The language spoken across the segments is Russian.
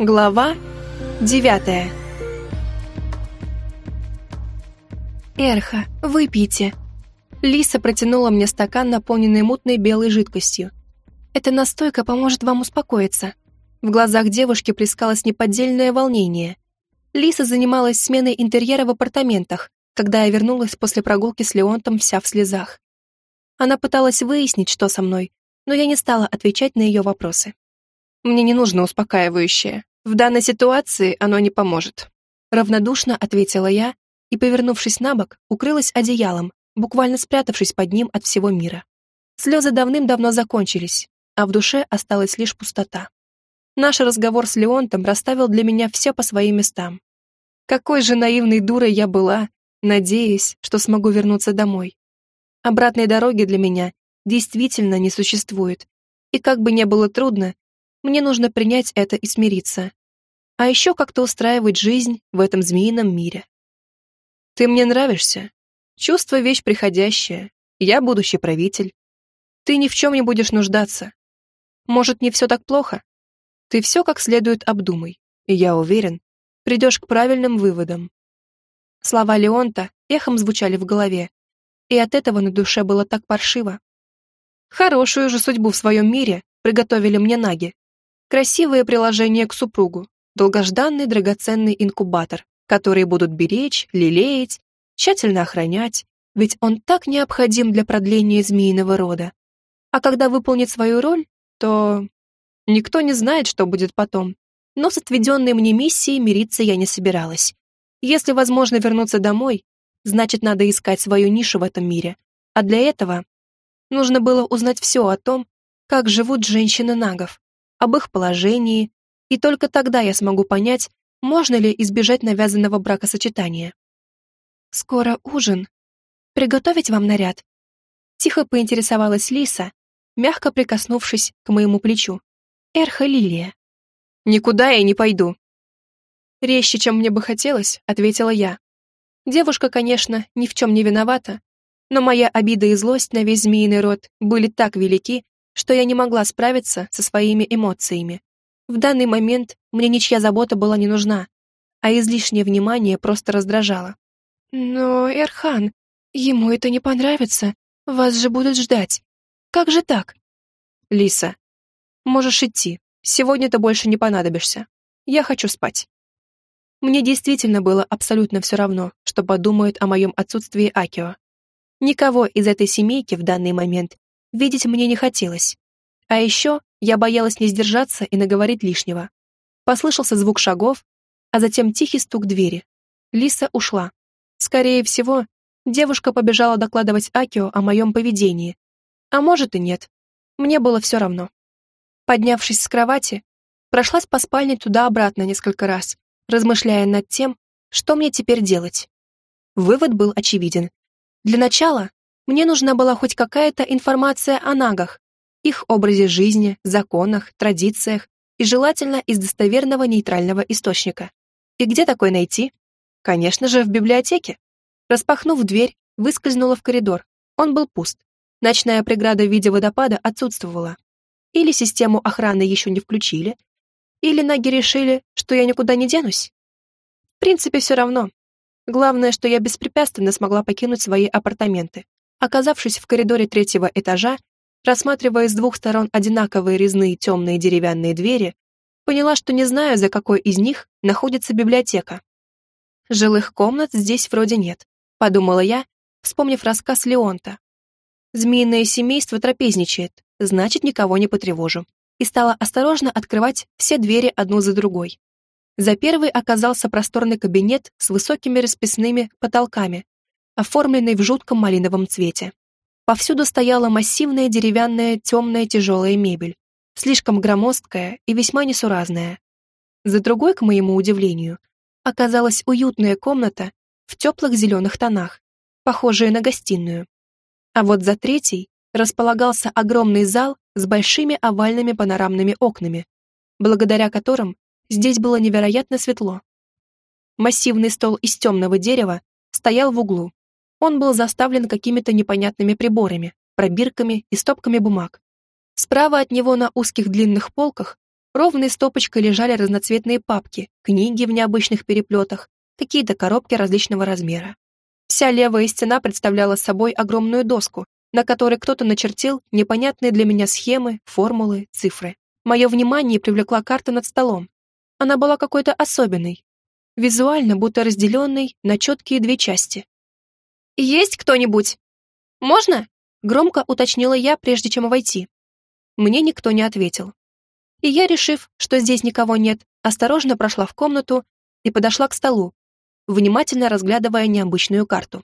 Глава девятая «Эрха, выпейте!» Лиса протянула мне стакан, наполненный мутной белой жидкостью. «Эта настойка поможет вам успокоиться». В глазах девушки плескалось неподдельное волнение. Лиса занималась сменой интерьера в апартаментах, когда я вернулась после прогулки с Леонтом вся в слезах. Она пыталась выяснить, что со мной, но я не стала отвечать на ее вопросы. Мне не нужно успокаивающее. В данной ситуации оно не поможет. Равнодушно ответила я и, повернувшись на бок, укрылась одеялом, буквально спрятавшись под ним от всего мира. Слезы давным-давно закончились, а в душе осталась лишь пустота. Наш разговор с Леонтом расставил для меня все по своим местам. Какой же наивной дурой я была, надеясь, что смогу вернуться домой. Обратной дороги для меня действительно не существует, и как бы не было трудно, мне нужно принять это и смириться. А еще как-то устраивать жизнь в этом змеином мире. Ты мне нравишься. Чувство — вещь приходящая. Я будущий правитель. Ты ни в чем не будешь нуждаться. Может, не все так плохо? Ты все как следует обдумай, и я уверен, придешь к правильным выводам. Слова Леонта эхом звучали в голове, и от этого на душе было так паршиво. Хорошую же судьбу в своем мире приготовили мне наги. Красивое приложение к супругу, долгожданный драгоценный инкубатор, который будут беречь, лелеять, тщательно охранять, ведь он так необходим для продления змеиного рода. А когда выполнит свою роль, то... Никто не знает, что будет потом. Но с отведенной мне миссией мириться я не собиралась. Если возможно вернуться домой, значит, надо искать свою нишу в этом мире. А для этого нужно было узнать все о том, как живут женщины нагов об их положении, и только тогда я смогу понять, можно ли избежать навязанного бракосочетания. «Скоро ужин. Приготовить вам наряд?» Тихо поинтересовалась Лиса, мягко прикоснувшись к моему плечу. «Эрха Лилия». «Никуда я не пойду». Резче, чем мне бы хотелось, ответила я. Девушка, конечно, ни в чем не виновата, но моя обида и злость на весь змеиный род были так велики, что я не могла справиться со своими эмоциями. В данный момент мне ничья забота была не нужна, а излишнее внимание просто раздражало. «Но, Эрхан, ему это не понравится. Вас же будут ждать. Как же так?» «Лиса, можешь идти. Сегодня ты больше не понадобишься. Я хочу спать». Мне действительно было абсолютно все равно, что подумают о моем отсутствии Акио. Никого из этой семейки в данный момент видеть мне не хотелось. А еще я боялась не сдержаться и наговорить лишнего. Послышался звук шагов, а затем тихий стук двери. Лиса ушла. Скорее всего, девушка побежала докладывать Акио о моем поведении. А может и нет. Мне было все равно. Поднявшись с кровати, прошлась по спальне туда-обратно несколько раз, размышляя над тем, что мне теперь делать. Вывод был очевиден. Для начала мне нужна была хоть какая-то информация о нагах, их образе жизни, законах, традициях и желательно из достоверного нейтрального источника. И где такой найти? Конечно же, в библиотеке. Распахнув дверь, выскользнула в коридор. Он был пуст. Ночная преграда в виде водопада отсутствовала. Или систему охраны еще не включили, или наги решили, что я никуда не денусь. В принципе, все равно. Главное, что я беспрепятственно смогла покинуть свои апартаменты. Оказавшись в коридоре третьего этажа, рассматривая с двух сторон одинаковые резные темные деревянные двери, поняла, что не знаю, за какой из них находится библиотека. Жилых комнат здесь вроде нет, подумала я, вспомнив рассказ Леонта. Змеиное семейство трапезничает, значит, никого не потревожу. И стала осторожно открывать все двери одну за другой. За первой оказался просторный кабинет с высокими расписными потолками, оформленный в жутком малиновом цвете. Повсюду стояла массивная деревянная темная тяжелая мебель, слишком громоздкая и весьма несуразная. За другой, к моему удивлению, оказалась уютная комната в теплых зеленых тонах, похожая на гостиную. А вот за третьей располагался огромный зал с большими овальными панорамными окнами, благодаря которым здесь было невероятно светло. Массивный стол из темного дерева стоял в углу, он был заставлен какими-то непонятными приборами, пробирками и стопками бумаг. Справа от него на узких длинных полках ровной стопочкой лежали разноцветные папки, книги в необычных переплетах, какие-то коробки различного размера. Вся левая стена представляла собой огромную доску, на которой кто-то начертил непонятные для меня схемы, формулы, цифры. Мое внимание привлекла карта над столом. Она была какой-то особенной, визуально будто разделенной на четкие две части. «Есть кто-нибудь? Можно?» — громко уточнила я, прежде чем войти. Мне никто не ответил. И я, решив, что здесь никого нет, осторожно прошла в комнату и подошла к столу, внимательно разглядывая необычную карту.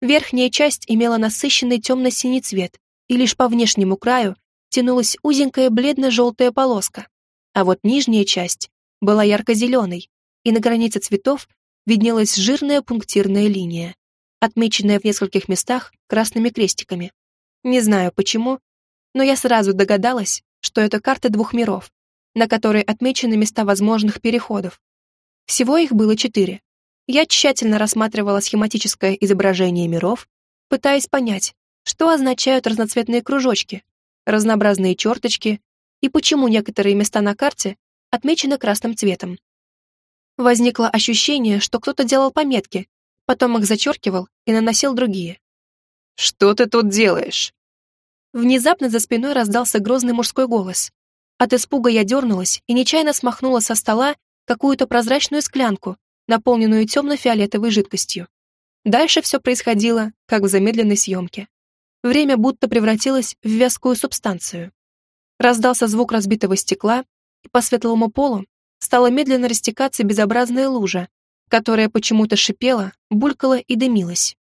Верхняя часть имела насыщенный темно-синий цвет, и лишь по внешнему краю тянулась узенькая бледно-желтая полоска, а вот нижняя часть была ярко-зеленой, и на границе цветов виднелась жирная пунктирная линия, отмеченная в нескольких местах красными крестиками. Не знаю почему, но я сразу догадалась, что это карта двух миров, на которой отмечены места возможных переходов. Всего их было четыре. Я тщательно рассматривала схематическое изображение миров, пытаясь понять, что означают разноцветные кружочки, разнообразные черточки и почему некоторые места на карте отмечены красным цветом. Возникло ощущение, что кто-то делал пометки, потом их зачеркивал и наносил другие. «Что ты тут делаешь?» Внезапно за спиной раздался грозный мужской голос. От испуга я дернулась и нечаянно смахнула со стола какую-то прозрачную склянку, наполненную темно-фиолетовой жидкостью. Дальше все происходило, как в замедленной съемке. Время будто превратилось в вязкую субстанцию. Раздался звук разбитого стекла, и по светлому полу стала медленно растекаться безобразная лужа, которая почему-то шипела, булькала и дымилась.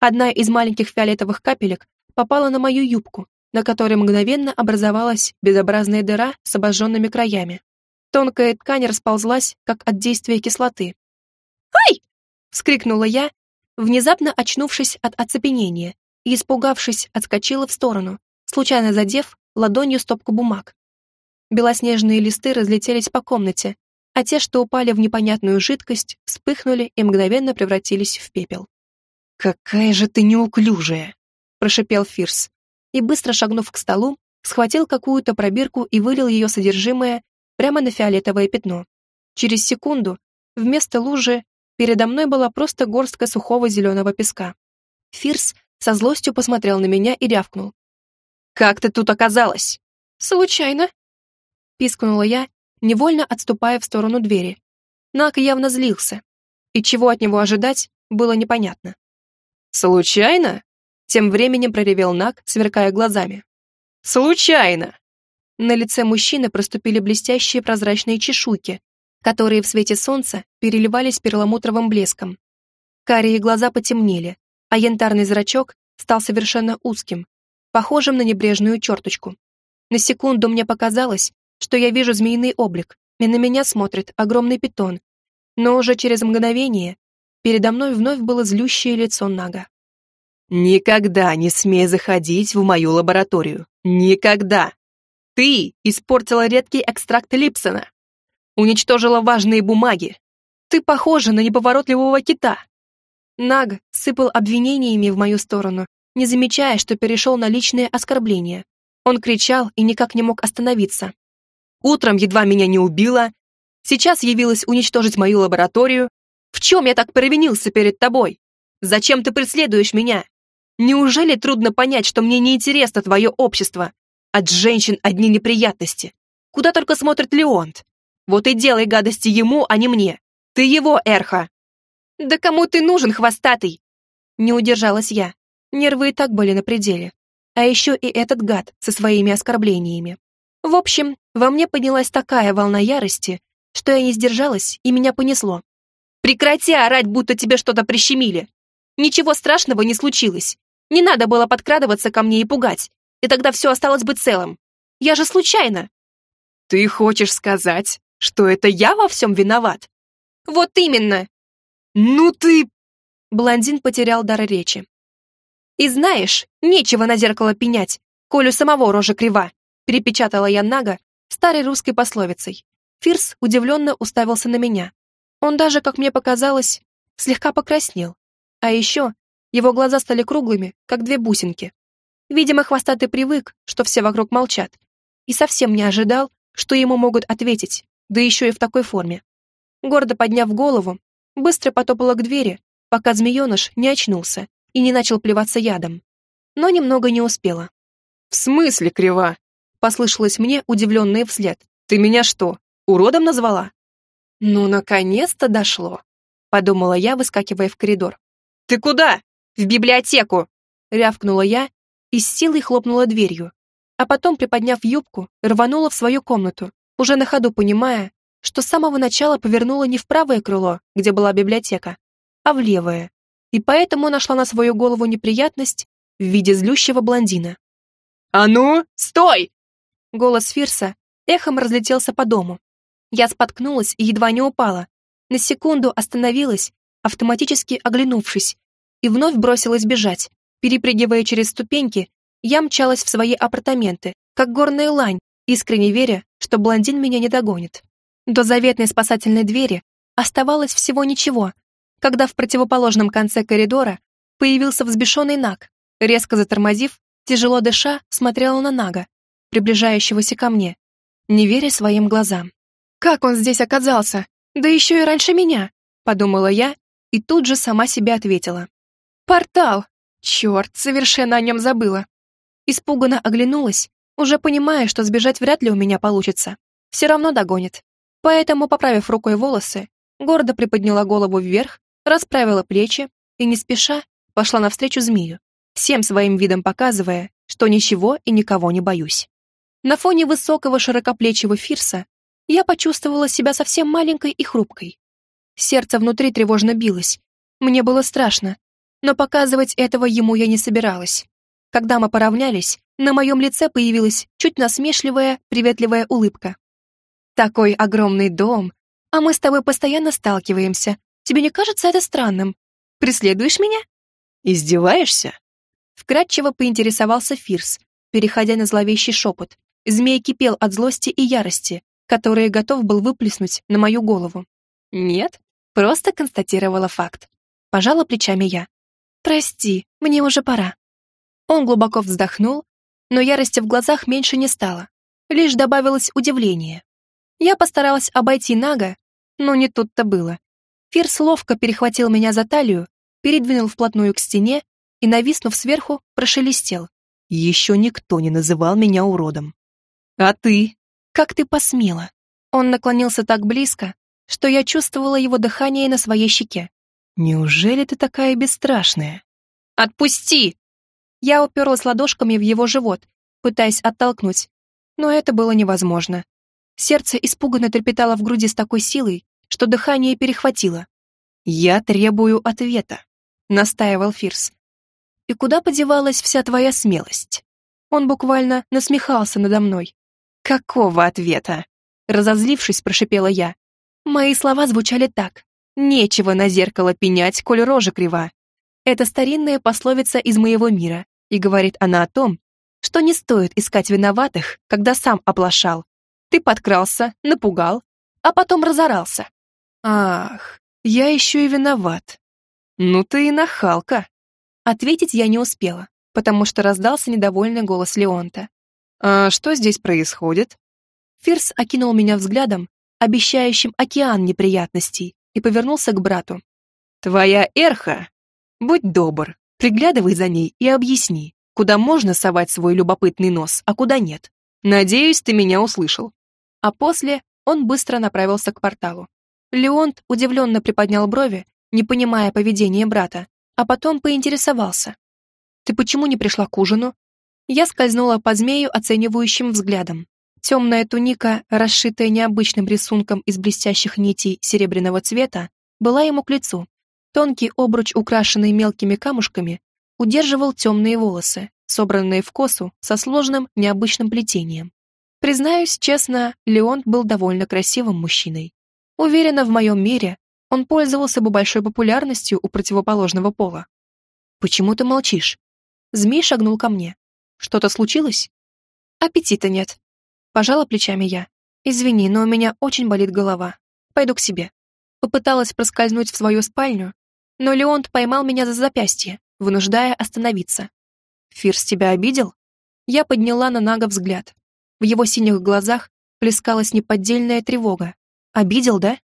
Одна из маленьких фиолетовых капелек попала на мою юбку, на которой мгновенно образовалась безобразная дыра с обожженными краями. Тонкая ткань расползлась, как от действия кислоты, «Ай!» — вскрикнула я, внезапно очнувшись от оцепенения и, испугавшись, отскочила в сторону, случайно задев ладонью стопку бумаг. Белоснежные листы разлетелись по комнате, а те, что упали в непонятную жидкость, вспыхнули и мгновенно превратились в пепел. «Какая же ты неуклюжая!» — прошипел Фирс, и, быстро шагнув к столу, схватил какую-то пробирку и вылил ее содержимое прямо на фиолетовое пятно. Через секунду вместо лужи Передо мной была просто горстка сухого зеленого песка. Фирс со злостью посмотрел на меня и рявкнул. «Как ты тут оказалась?» «Случайно», — пискнула я, невольно отступая в сторону двери. Нак явно злился, и чего от него ожидать, было непонятно. «Случайно?» — тем временем проревел Нак, сверкая глазами. «Случайно!» На лице мужчины проступили блестящие прозрачные чешуйки, которые в свете солнца переливались перламутровым блеском. Карие глаза потемнели, а янтарный зрачок стал совершенно узким, похожим на небрежную черточку. На секунду мне показалось, что я вижу змеиный облик, и на меня смотрит огромный питон, но уже через мгновение передо мной вновь было злющее лицо Нага. «Никогда не смей заходить в мою лабораторию. Никогда! Ты испортила редкий экстракт Липсона уничтожила важные бумаги. Ты похожа на неповоротливого кита». Наг сыпал обвинениями в мою сторону, не замечая, что перешел на личные оскорбления. Он кричал и никак не мог остановиться. «Утром едва меня не убила, сейчас явилась уничтожить мою лабораторию. В чем я так провинился перед тобой? Зачем ты преследуешь меня? Неужели трудно понять, что мне неинтересно твое общество? От женщин одни неприятности. Куда только смотрит Леонт. Вот и делай гадости ему, а не мне. Ты его, Эрха!» «Да кому ты нужен, хвостатый?» Не удержалась я. Нервы и так были на пределе. А еще и этот гад со своими оскорблениями. В общем, во мне поднялась такая волна ярости, что я не сдержалась, и меня понесло. «Прекрати орать, будто тебе что-то прищемили! Ничего страшного не случилось. Не надо было подкрадываться ко мне и пугать, и тогда все осталось бы целым. Я же случайно!» «Ты хочешь сказать, что это я во всем виноват? Вот именно. Ну ты... Блондин потерял дар речи. И знаешь, нечего на зеркало пенять, коль у самого рожа крива, перепечатала я Нага старой русской пословицей. Фирс удивленно уставился на меня. Он даже, как мне показалось, слегка покраснел. А еще его глаза стали круглыми, как две бусинки. Видимо, хвостатый привык, что все вокруг молчат, и совсем не ожидал, что ему могут ответить, да еще и в такой форме. Гордо подняв голову, быстро потопала к двери, пока змееныш не очнулся и не начал плеваться ядом. Но немного не успела. «В смысле крива?» — послышалось мне удивленное вслед. «Ты меня что, уродом назвала?» «Ну, наконец-то дошло», — подумала я, выскакивая в коридор. «Ты куда?» «В библиотеку!» — рявкнула я и с силой хлопнула дверью, а потом, приподняв юбку, рванула в свою комнату, уже на ходу понимая, что с самого начала повернула не в правое крыло, где была библиотека, а в левое, и поэтому нашла на свою голову неприятность в виде злющего блондина. «А ну, стой!» Голос Фирса эхом разлетелся по дому. Я споткнулась и едва не упала. На секунду остановилась, автоматически оглянувшись, и вновь бросилась бежать. Перепрыгивая через ступеньки, я мчалась в свои апартаменты, как горная лань, искренне веря, что блондин меня не догонит. До заветной спасательной двери оставалось всего ничего, когда в противоположном конце коридора появился взбешенный Наг. Резко затормозив, тяжело дыша, смотрела на Нага, приближающегося ко мне, не веря своим глазам. «Как он здесь оказался? Да еще и раньше меня!» — подумала я и тут же сама себе ответила. «Портал! Черт, совершенно о нем забыла!» Испуганно оглянулась, уже понимая, что сбежать вряд ли у меня получится. Все равно догонит. Поэтому, поправив рукой волосы, гордо приподняла голову вверх расправила плечи и не спеша пошла навстречу змею, всем своим видом показывая, что ничего и никого не боюсь. На фоне высокого широкоплечего Фирса я почувствовала себя совсем маленькой и хрупкой. Сердце внутри тревожно билось. Мне было страшно, но показывать этого ему я не собиралась. Когда мы поравнялись, на моем лице появилась чуть насмешливая, приветливая улыбка. «Такой огромный дом, а мы с тобой постоянно сталкиваемся, Тебе не кажется это странным? Преследуешь меня?» «Издеваешься?» Вкратчиво поинтересовался Фирс, переходя на зловещий шепот. Змей кипел от злости и ярости, которые готов был выплеснуть на мою голову. «Нет, просто констатировала факт. Пожала плечами я. «Прости, мне уже пора». Он глубоко вздохнул, но ярости в глазах меньше не стало. Лишь добавилось удивление. Я постаралась обойти Нага, но не тут-то было. Фирс ловко перехватил меня за талию, передвинул вплотную к стене и, нависнув сверху, прошелестел. «Еще никто не называл меня уродом». «А ты?» «Как ты посмела?» Он наклонился так близко, что я чувствовала его дыхание на своей щеке. «Неужели ты такая бесстрашная?» «Отпусти!» Я уперлась ладошками в его живот, пытаясь оттолкнуть, но это было невозможно. Сердце испуганно трепетало в груди с такой силой, что дыхание перехватило. «Я требую ответа», — настаивал Фирс. «И куда подевалась вся твоя смелость?» Он буквально насмехался надо мной. «Какого ответа?» Разозлившись, прошипела я. Мои слова звучали так. «Нечего на зеркало пенять, коль рожа крива». Это старинная пословица из моего мира, и говорит она о том, что не стоит искать виноватых, когда сам оплошал. Ты подкрался, напугал, а потом разорался. Ах, я еще и виноват. Ну ты и нахалка. Ответить я не успела, потому что раздался недовольный голос Леонта. А что здесь происходит? Фирс окинул меня взглядом, обещающим океан неприятностей, и повернулся к брату. Твоя Эрха, будь добр, приглядывай за ней и объясни, куда можно совать свой любопытный нос, а куда нет. Надеюсь, ты меня услышал. А после он быстро направился к порталу. Леонт удивленно приподнял брови, не понимая поведения брата, а потом поинтересовался. «Ты почему не пришла к ужину?» Я скользнула по змею оценивающим взглядом. Темная туника, расшитая необычным рисунком из блестящих нитей серебряного цвета, была ему к лицу. Тонкий обруч, украшенный мелкими камушками, удерживал темные волосы, собранные в косу со сложным необычным плетением. Признаюсь честно, Леонт был довольно красивым мужчиной. Уверена, в моем мире он пользовался бы большой популярностью у противоположного пола. «Почему ты молчишь?» Змей шагнул ко мне. «Что-то случилось?» «Аппетита нет». Пожала плечами я. «Извини, но у меня очень болит голова. Пойду к себе». Попыталась проскользнуть в свою спальню, но Леонт поймал меня за запястье, вынуждая остановиться. «Фирс тебя обидел?» Я подняла на Нага взгляд. В его синих глазах плескалась неподдельная тревога. Обидел, да?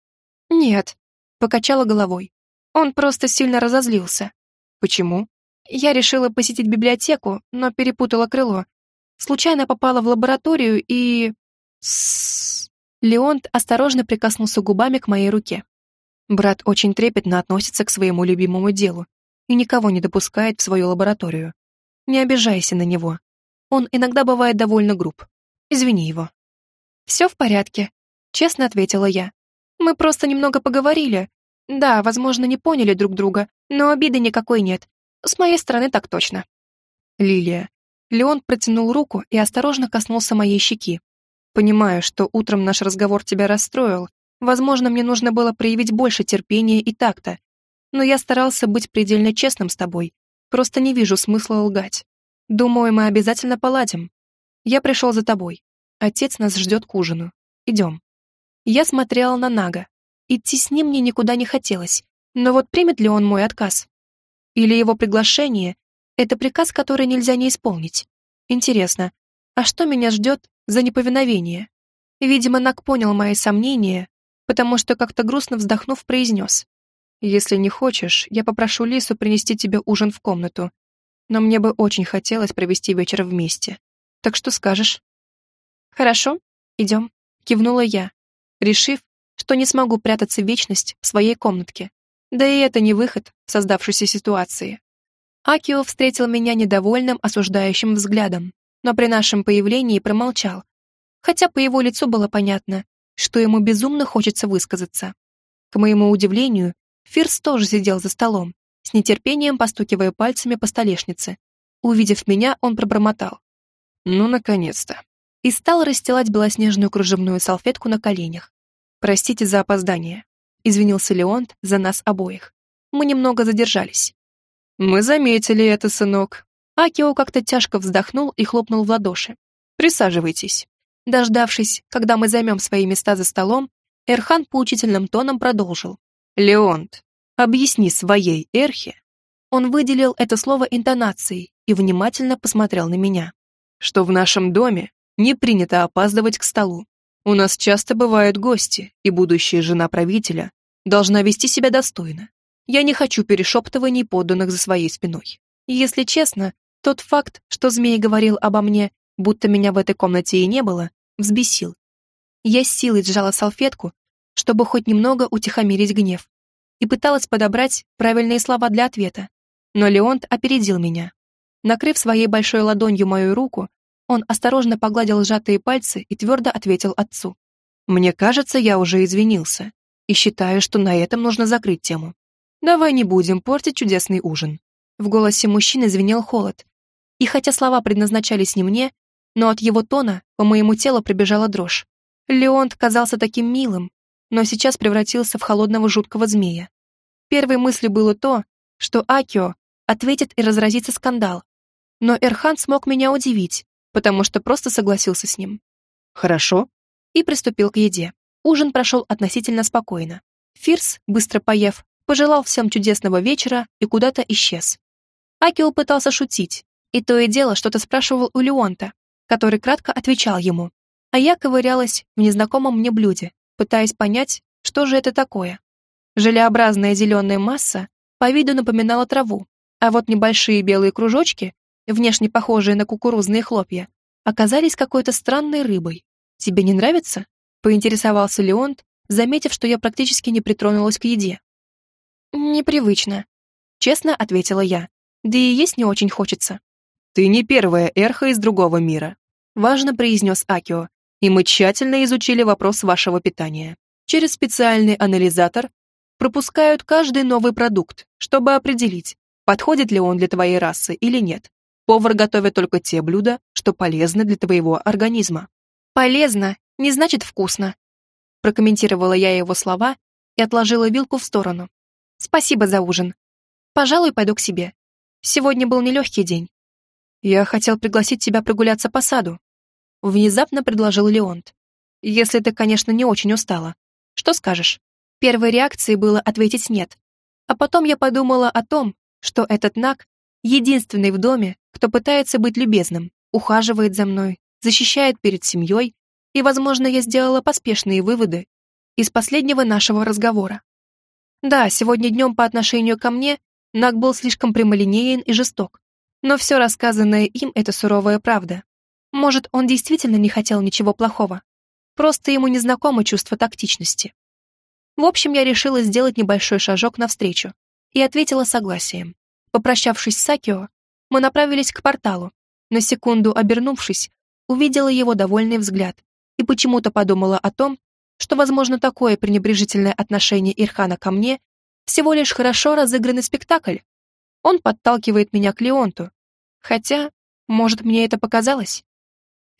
Нет, покачала головой. Он просто сильно разозлился. Почему? Я решила посетить библиотеку, но перепутала крыло. Случайно попала в лабораторию и... С Леонт осторожно прикоснулся губами к моей руке. Брат очень трепетно относится к своему любимому делу и никого не допускает в свою лабораторию. Не обижайся на него. Он иногда бывает довольно груб. Извини его. «Все в порядке», — честно ответила я. «Мы просто немного поговорили. Да, возможно, не поняли друг друга, но обиды никакой нет. С моей стороны так точно». «Лилия». Леон протянул руку и осторожно коснулся моей щеки. «Понимаю, что утром наш разговор тебя расстроил. Возможно, мне нужно было проявить больше терпения и такта. Но я старался быть предельно честным с тобой. Просто не вижу смысла лгать. Думаю, мы обязательно поладим. Я пришел за тобой. Отец нас ждет к ужину. Идем. Я смотрела на Нага. Идти с ним мне никуда не хотелось. Но вот примет ли он мой отказ? Или его приглашение — это приказ, который нельзя не исполнить? Интересно, а что меня ждет за неповиновение? Видимо, Наг понял мои сомнения, потому что как-то грустно вздохнув, произнес. «Если не хочешь, я попрошу Лису принести тебе ужин в комнату. Но мне бы очень хотелось провести вечер вместе. Так что скажешь?» «Хорошо, идем», — кивнула я, решив, что не смогу прятаться вечность в своей комнатке. Да и это не выход в создавшейся ситуации. Акио встретил меня недовольным, осуждающим взглядом, но при нашем появлении промолчал, хотя по его лицу было понятно, что ему безумно хочется высказаться. К моему удивлению, Фирс тоже сидел за столом, с нетерпением постукивая пальцами по столешнице. Увидев меня, он пробормотал. «Ну, наконец-то!» и стал расстилать белоснежную кружевную салфетку на коленях. «Простите за опоздание», — извинился Леонт за нас обоих. «Мы немного задержались». «Мы заметили это, сынок». Акио как-то тяжко вздохнул и хлопнул в ладоши. «Присаживайтесь». Дождавшись, когда мы займем свои места за столом, Эрхан поучительным тоном продолжил. «Леонт, объясни своей Эрхе». Он выделил это слово интонацией и внимательно посмотрел на меня. «Что в нашем доме не принято опаздывать к столу. У нас часто бывают гости, и будущая жена правителя должна вести себя достойно. Я не хочу перешептываний подданных за своей спиной. Если честно, тот факт, что змей говорил обо мне, будто меня в этой комнате и не было, взбесил. Я с силой сжала салфетку, чтобы хоть немного утихомирить гнев, и пыталась подобрать правильные слова для ответа. Но Леонт опередил меня. Накрыв своей большой ладонью мою руку, он осторожно погладил сжатые пальцы и твердо ответил отцу. «Мне кажется, я уже извинился, и считаю, что на этом нужно закрыть тему. Давай не будем портить чудесный ужин». В голосе мужчины звенел холод, и хотя слова предназначались не мне, но от его тона по моему телу пробежала дрожь. Леонт казался таким милым, но сейчас превратился в холодного жуткого змея. Первой мыслью было то, что Акио ответит и разразится скандал. Но Эрхан смог меня удивить, потому что просто согласился с ним. «Хорошо», и приступил к еде. Ужин прошел относительно спокойно. Фирс, быстро поев, пожелал всем чудесного вечера и куда-то исчез. Акио пытался шутить, и то и дело что-то спрашивал у Леонта, который кратко отвечал ему, а я ковырялась в незнакомом мне блюде, пытаясь понять, что же это такое. Желеобразная зеленая масса по виду напоминала траву, а вот небольшие белые кружочки внешне похожие на кукурузные хлопья, оказались какой-то странной рыбой. «Тебе не нравится?» — поинтересовался Леонт, заметив, что я практически не притронулась к еде. «Непривычно», — честно ответила я. «Да и есть не очень хочется». «Ты не первая эрха из другого мира», — важно произнес Акио, «и мы тщательно изучили вопрос вашего питания. Через специальный анализатор пропускают каждый новый продукт, чтобы определить, подходит ли он для твоей расы или нет. Повар готовит только те блюда, что полезны для твоего организма. «Полезно не значит вкусно», прокомментировала я его слова и отложила вилку в сторону. «Спасибо за ужин. Пожалуй, пойду к себе. Сегодня был нелегкий день. Я хотел пригласить тебя прогуляться по саду», внезапно предложил Леонт. «Если ты, конечно, не очень устала. Что скажешь?» Первой реакцией было ответить «нет». А потом я подумала о том, что этот Нак единственный в доме, кто пытается быть любезным, ухаживает за мной, защищает перед семьей И, возможно, я сделала поспешные выводы из последнего нашего разговора. Да, сегодня днем по отношению ко мне Наг был слишком прямолинеен и жесток. Но все рассказанное им — это суровая правда. Может, он действительно не хотел ничего плохого. Просто ему незнакомо чувство тактичности. В общем, я решила сделать небольшой шажок навстречу и ответила согласием. Попрощавшись с Сакио, мы направились к порталу. На секунду обернувшись, увидела его довольный взгляд и почему-то подумала о том, что, возможно, такое пренебрежительное отношение Ирхана ко мне всего лишь хорошо разыгранный спектакль. Он подталкивает меня к Леонту. Хотя, может, мне это показалось?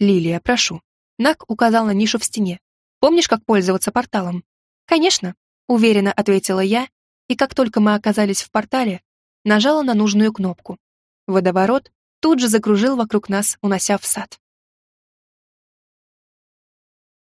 Лилия, прошу. Нак указал на нишу в стене. Помнишь, как пользоваться порталом? Конечно, уверенно ответила я, и как только мы оказались в портале, нажала на нужную кнопку. Водоворот тут же закружил вокруг нас, унося в сад.